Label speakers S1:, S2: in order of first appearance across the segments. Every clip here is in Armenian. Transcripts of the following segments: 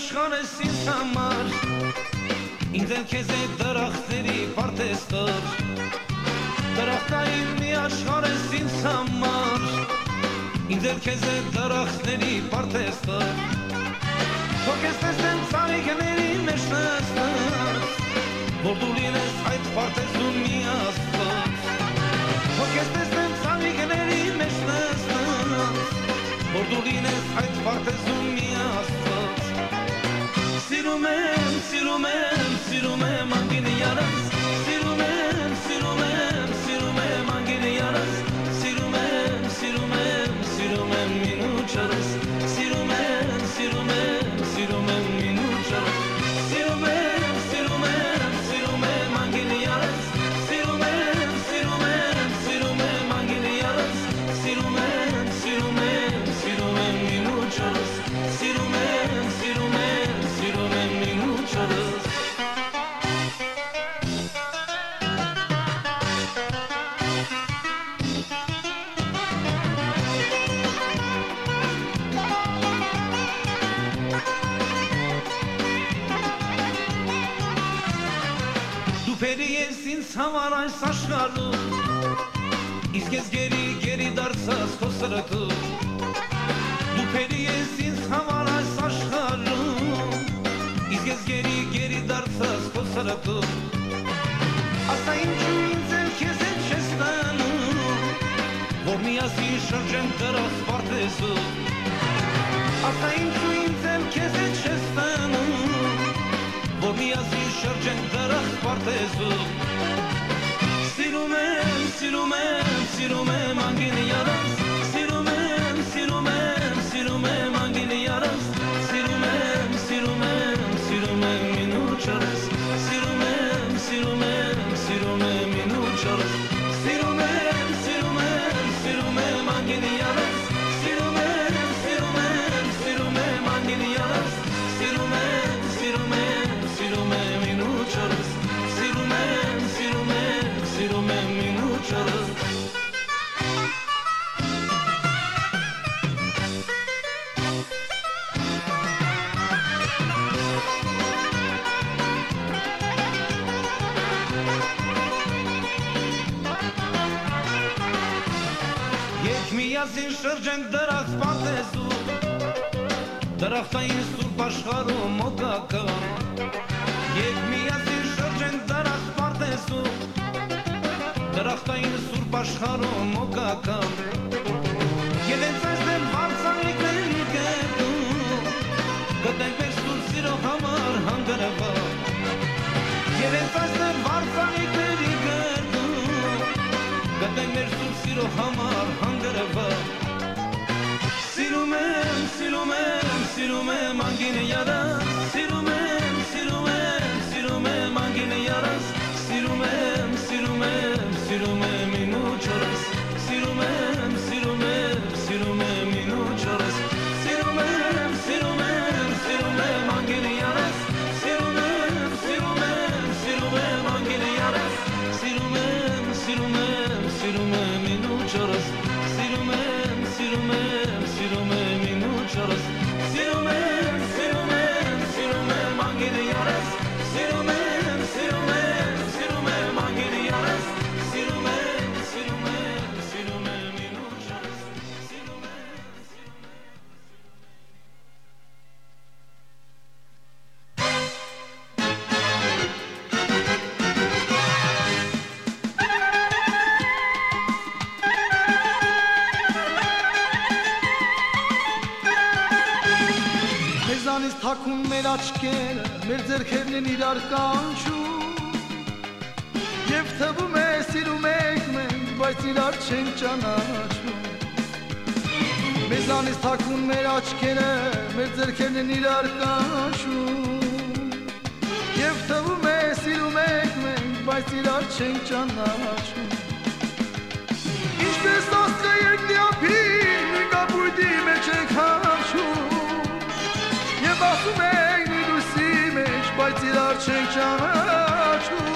S1: Աշխան ես ինձ համար Ինձ էլ քեզ է դրախտերի պարտեստոր Դրախտային մի աշխան ես ինձ համար Ինձ էլ քեզ է դրախտների պարտեստոր Թող ես տեսնեմ ծարիքների մեջ նստած Որ դու լինես այդ պարտեստում մի աստված Թող ես տեսնեմ ծարիքների մեջ նստած Որ դու լինես այդ պարտեստում մի Սիրում եմ, սիրում եմ, սիրում եմ անգինի յանս Սիրում եմ, սիրում եմ, Որ միասին շրջեն դրած պարտեզում Ասա ինչու ինձ էլ քեզ հետ չես տանում Որ միասին շրջեն դրած պարտեզում Սիրում եմ, սիրում եմ, միասին շրջենք դրախտ պարտեզու Դրախտային սուրբ աշխարում մոգակա Եկ միասին շրջենք դրախտ պարտեզու Դրախտային սուրբ աշխարում մոգակա Եվ հենց այստեղ հարցանիքների կետում Գտնենք մեր սուրբ սիրո համար հանգրվա Եվ հենց այստեղ հարցանիքների կետում Գտնենք մեր սուրբ սիրո համար հանգրվա Սիրում եմ, սիրում եմ, սիրում եմ անգինը յարաս Սիրում եմ,
S2: են իրար կանչում Եվ թվում է սիրում ենք մենք, բայց իրար չենք ճանաչում Ինչպես աստղը երկնի ափին, մի կապույտի մեջ ենք հաչում Եվ ասում ենք նույն լույսի մեջ, բայց իրար չենք ճանաչում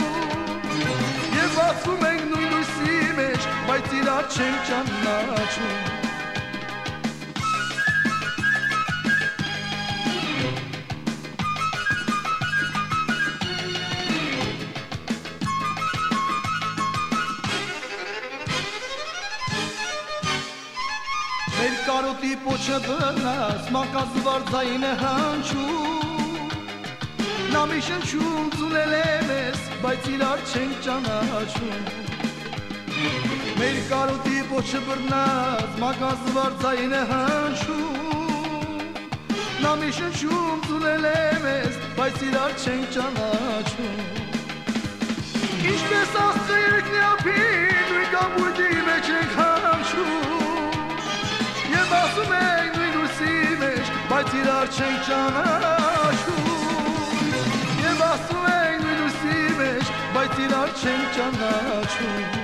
S2: Եվ ասում ենք նույն լույսի մեջ, բայց իրար չենք ճանաչում պոչը բնաս մակազվար ձայնը հանչում Նա մի շնչում ծունել է մեզ, բայց իրար չենք ճանաչում Մեր կարոտի պոչը բրնաս մակազվար ձայնը հանչում Նա մի շնչում ծունել է մեզ, բայց իրար չենք ճանաչում Ինչպես աստղը երկնի ափին, նույն կապույտի մեջ, բայց իրար չենք ճանաչում Եվ ասում ենք նույն ուսի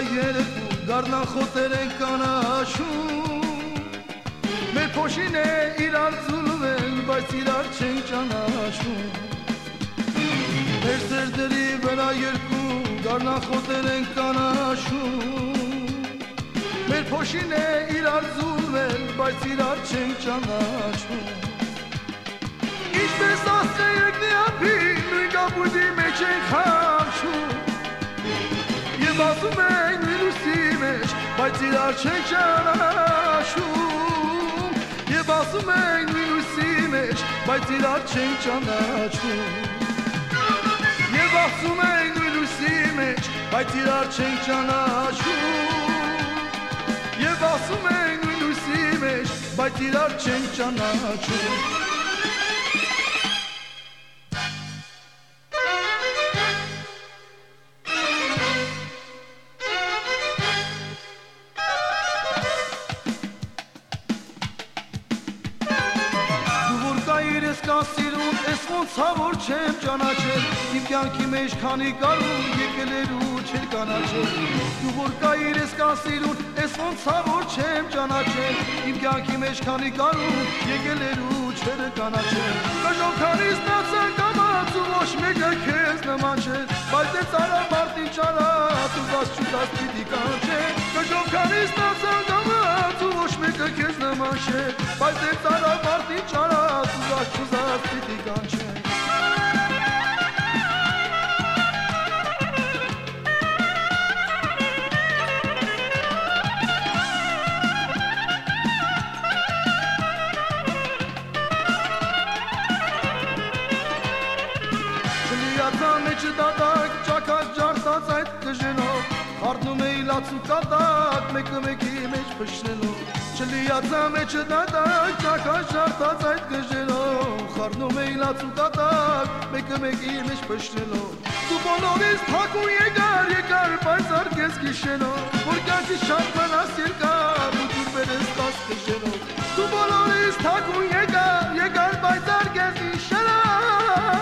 S2: սրտերի վրա երկու գառնախոտեր են կանաչում Մեր փոշին է իրար ծուլվել, բայց իրար չեն ճանաչում Մեր սրտերի վրա երկու գառնախոտեր են կանաչում Մեր փոշին է իրար ծուլվել, բայց իրար չեն ճանաչում Ինչպես աստղը երկնի ափին, նույն կապույտի մեջ ենք հաչում Եվ ասում ենք վիրուսի մեջ, բայց իրար չենք ճանաչում Եվ ասում ենք վիրուսի մեջ, բայց իրար չենք ճանաչում Եվ ասում ենք վիրուսի մեջ, բայց իրար չենք ճանաչում Եվ ասում ենք վիրուսի մեջ, բայց իրար չենք ճանաչում հավոր չեմ ճանաչել Իմ կյանքի մեջ քանի կարում եկել էր ու չեր կանաչել Դու որ կայիր ես կան սիրուն, ես ոնց հավոր չեմ ճանաչել Իմ կյանքի մեջ քանի կարում եկել էր ու չեր կանաչել Կժոն քանի ստացան կամաց ու ոչ մեկը քեզ նման չէ Բայց դե ծարաբարտին ճարած ու դաս չուտած պիտի կանչել Կժոն քանի ստացան կամաց ու ոչ մեկը քեզ նման չէ Բայց դե ծարաբարտին ճարած ու դաս չուտած պիտի կանչել կժենով Հարդնում էի լաց ու կատակ, մեկը մեկի մեջ փշնելով Չլիացա մեջ դատակ, ճակած ջարդած այդ կժենով Խառնում էի լաց ու կատակ, մեկը մեկի մեջ փշնելով Դու բոլորիս թակու եկար, եկար, պայծար կես գիշենով Որ կյանքի շատ մնաս երկար, ու դուր բերես տաս կժենով Դու բոլորիս թակու եկար, եկար, պայծար կես գիշենով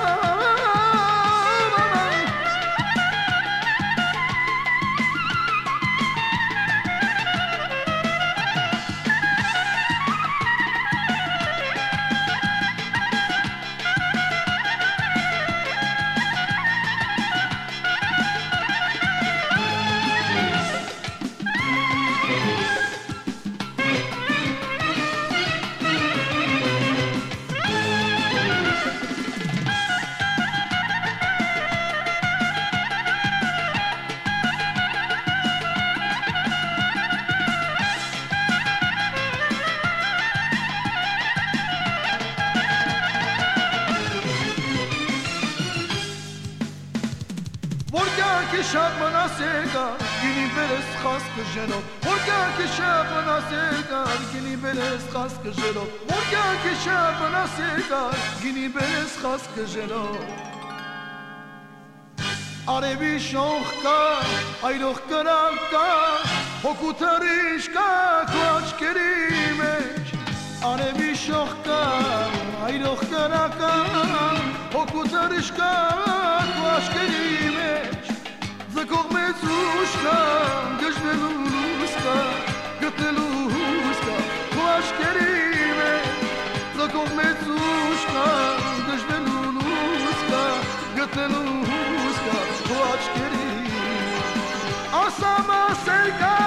S2: կյանքի շատ մնաս եկար, գինի բերես խաս կժելով Որ կյանքի շատ մնաս եկար, գինի բերես խաս կժելով Որ կյանքի շատ մնաս եկար, գինի բերես խաս կժելով Արևի շող կա, այրող կրակ կա, հոգու թրիշ կա քո աչքերի մեջ Արևի շող կա, այրող կրակ կա, հոգու թրիշ կա քո աչքերի մեջ մեծ ուշքա գժնելու լուսկա գտնելու հուսկա քո աշկերի մե ծակող մեծ ուշքա գժնելու լուսկա գտնելու հուսկա քո աշկերի ասամա սերկա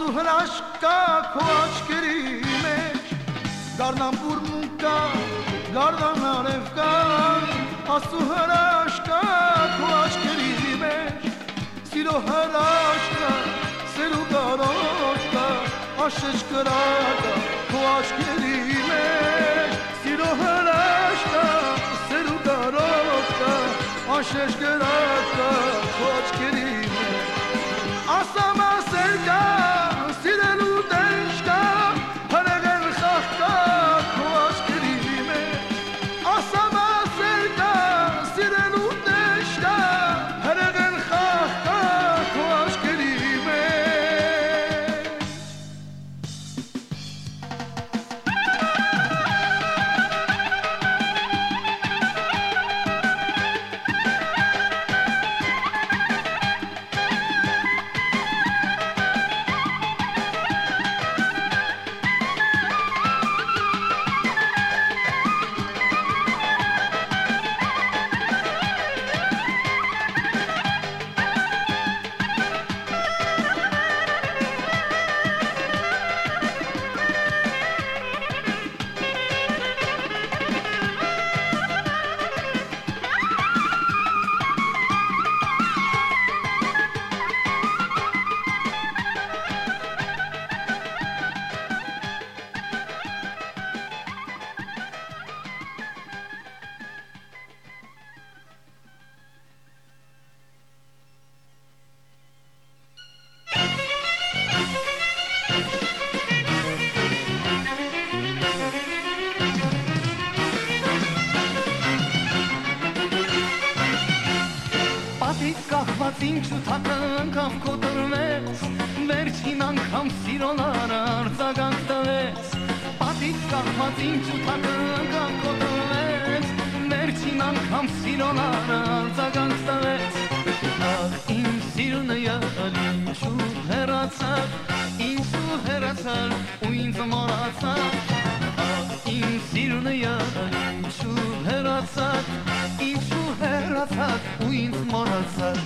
S3: صلح العشق كواش كريمك دارنا بورمكا دارنا معرفكا صلح العشق كواش كريمك سيلو هراشكا سيلو داروشكا عشش كراكا كواش كريمك سيلو هراشكا سيلو داروشكا عشش كراكا كواش Շուտ հեռացավ ինձ ու հեռացար ու ինձ մոռացավ իմ սիրունը յարան շուտ հեռացավ ինձ ու հեռացար ու ինձ մոռացար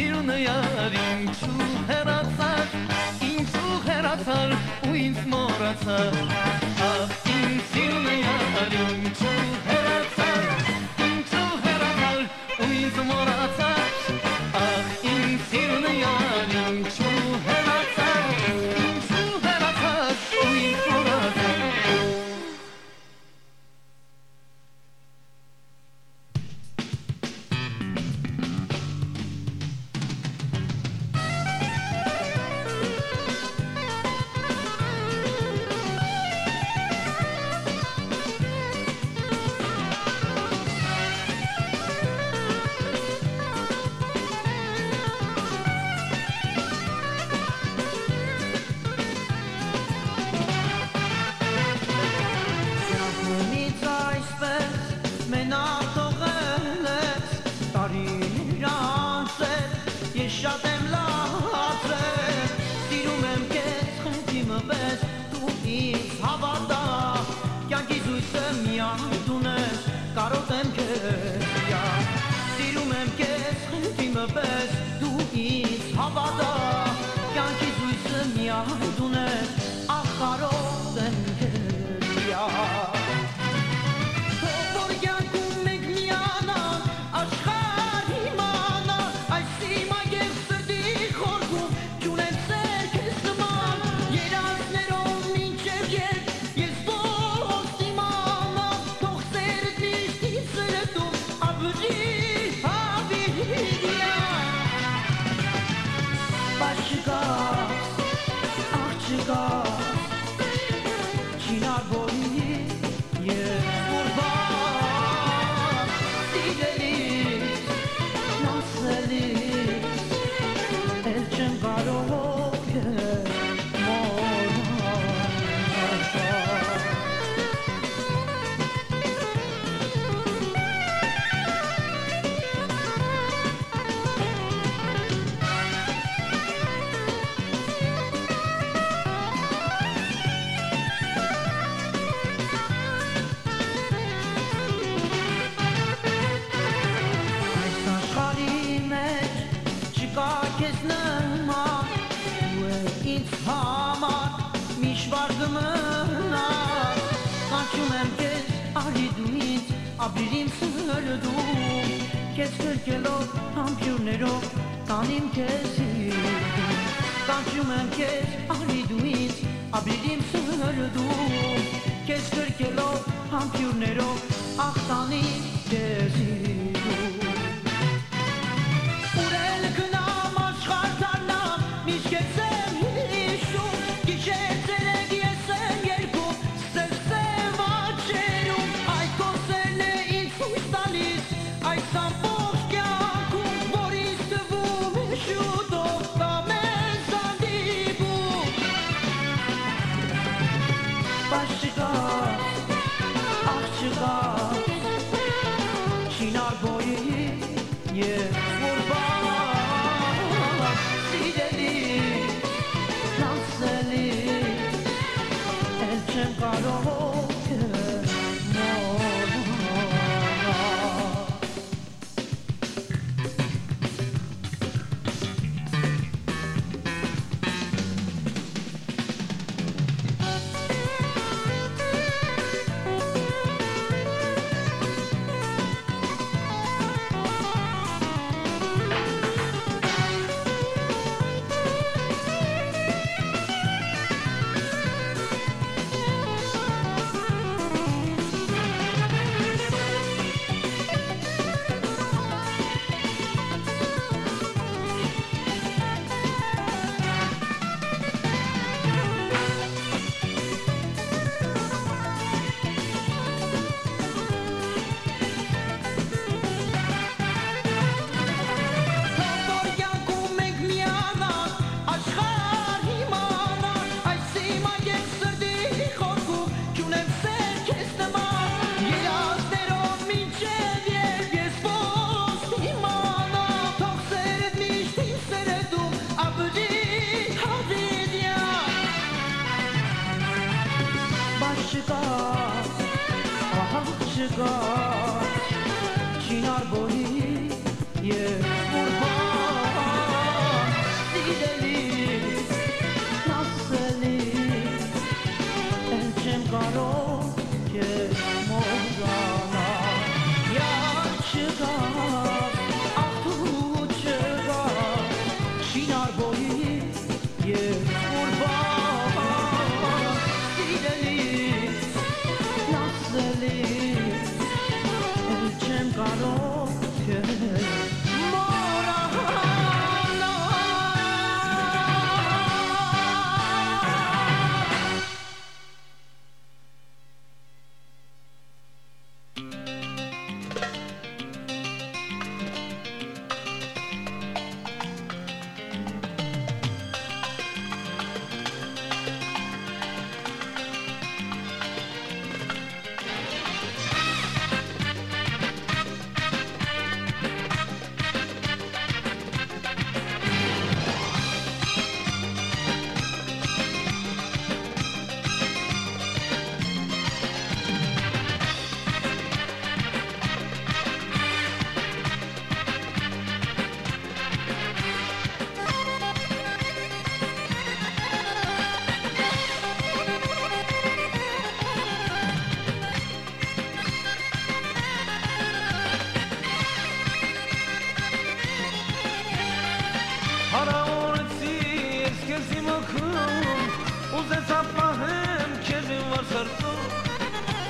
S3: Սիրունը յար ինչու հերացար, ինչու հերացար ու ինձ մորացար Ախ իմ սիրունը յար ինչու հերացար, ինչու հերացար ու ինձ մորացար
S4: եմ քեզ արիդնից ապրիմ սրդում Քեզ կրկելով համբյուրներով տանիմ քեզ Կանչում եմ քեզ արիդնից ապրիմ սրդում Քեզ կրկելով համբյուրներով ախտանիմ քեզ Chicago.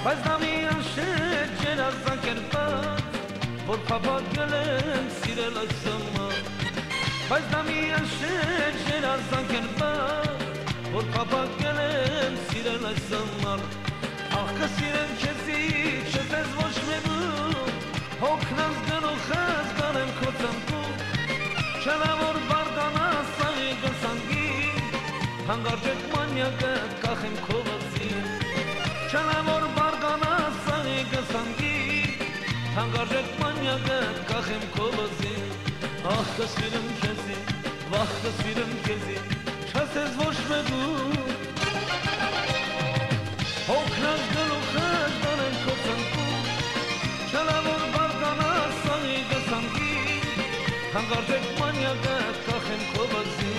S4: Բայց
S1: նա մի անշետ ջերազակերպած Որ պապակել եմ սիրել այս համար Բայց նա մի անշետ ջերազակերպած Որ պապակել եմ սիրել այս համար Ախ կսիրեմ քեզի չտես ոչ մենու Հոգնանց գնոխած դանեմ քո ծնկու Չնա որ բարդանաս սաղի գսանգի Հանգարջեք մանյակը կախեմ քո վզի Չնա որ հանգարժեք մանյակը կախեմ քո բզի ախ կսվիրեմ քեզի վախ կսվիրեմ քեզի չասես ոչ մեկու հոգնած գլուխս դանեմ քո ծնկու չանավոր բարգանաս սաղի կսանգի հանգարժեք մանյակը կախեմ քո բզի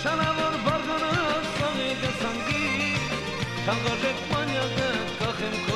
S1: չանավոր բարգանաս սաղի կսանգի հանգարժեք մանյակը կախեմ քո Մեկ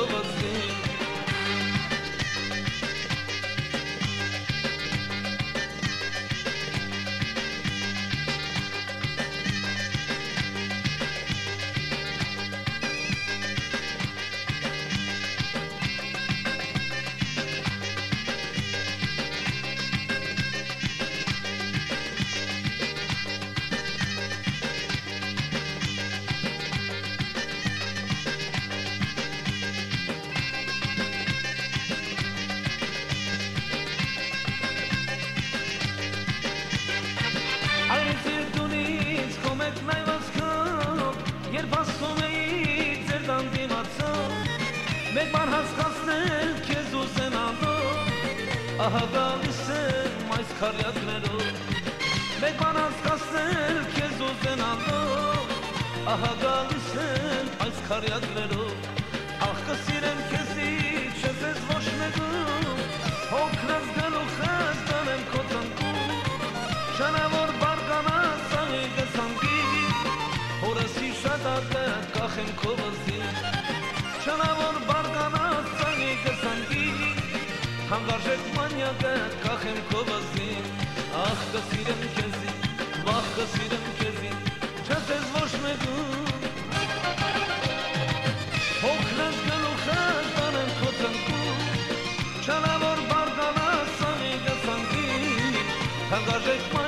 S1: Ահա գալիս եմ այս քարյակներով Մեկ բան հասկացնել քեզ ուզենալով Ահա գալիս եմ այս քարյակներով Ախ կսիրեմ քեզի չես ես ոչ մեկում Հոգնած գլուխս դանեմ քո ծնկում Շանավոր բարգանաս սաղի գսանգի Հորս հիշադատը կախեմ քո վզի Շանավոր Հանգարժեք մանյակը կախեմ քո վազին Ախ կսիրեմ քեզի, վախ կսիրեմ քեզի Չասես ոչ մեկում Հոգնած գլուխս տանեմ քո ծնկում Չանավոր բարգանաս սաղի գսանգին Հանգարժեք մանյակը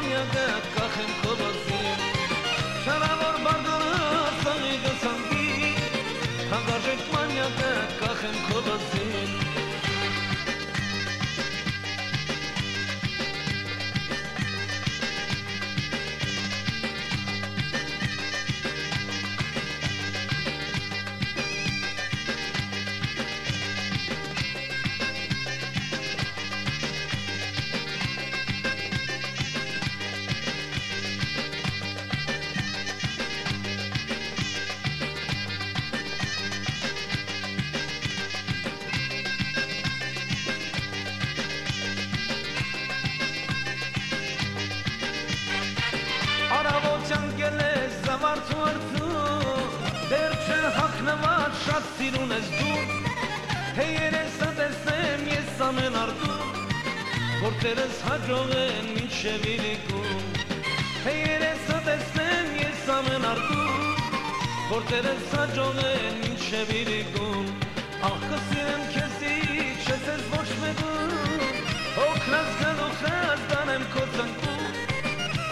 S1: Որտերս հաջող են մինչև իրիկում Թե երեսը տեսնեմ ես ամեն արտում Որտերս հաջող են մինչև իրիկում Ախ կսիրեմ քեզի չես ես ոչ մեկում Հոգնած գլուխս դանեմ քո ծնկում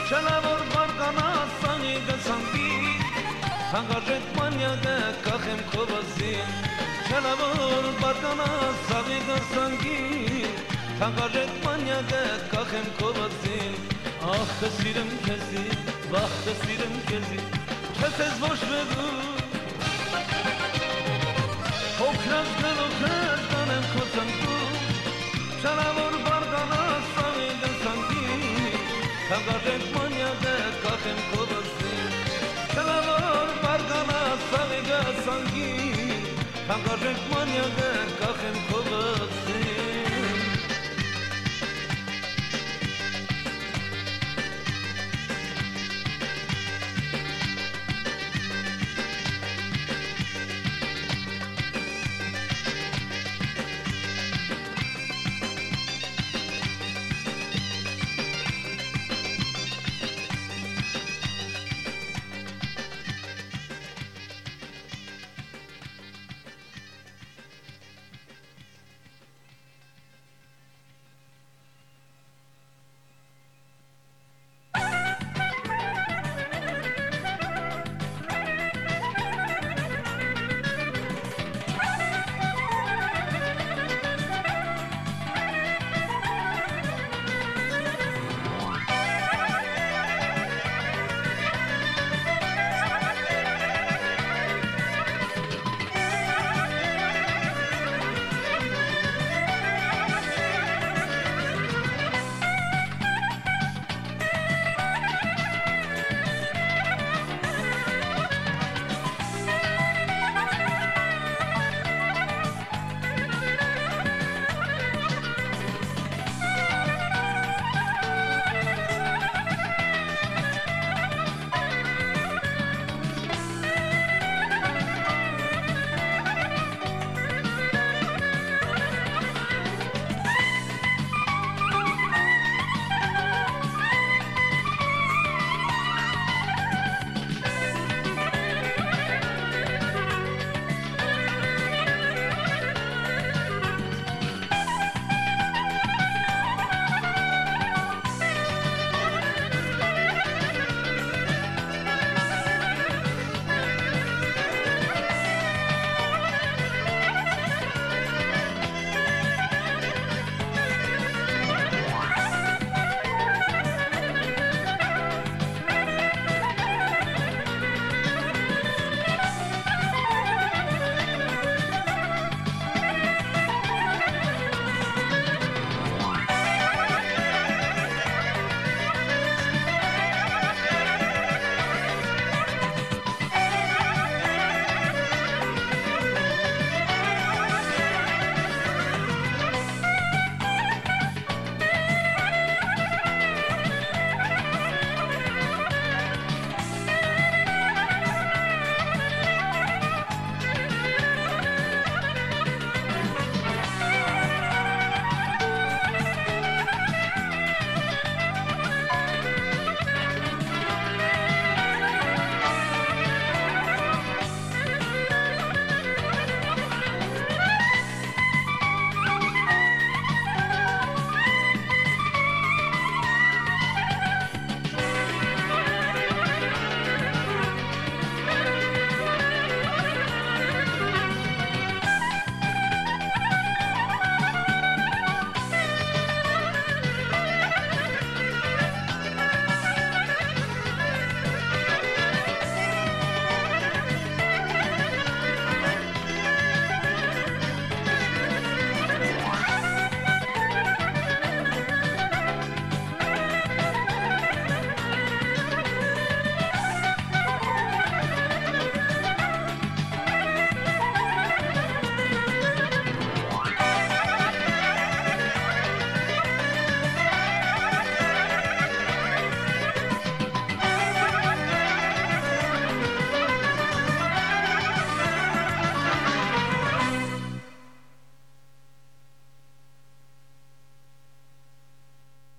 S1: Չլավոր բարկանաս սանի գծանքի Հանգարժեք մանյակը կախեմ քո վազին Չանավոր բարկանաս սաղի գասանգի Հանգարժեք մանյակը կախեմ քո վազին Ախ կսիրեմ քեզի, վախ կսիրեմ քեզի Չես ես ոչ վեգու Հոգրած գլուքս տանեմ քո ծնկու Չանավոր բարկանաս սաղի գասանգի Հանգարժեք մանյակը կախեմ քո վազին Չանավոր սանգի Հանգարժենք մանյակը կախեմ քո վծ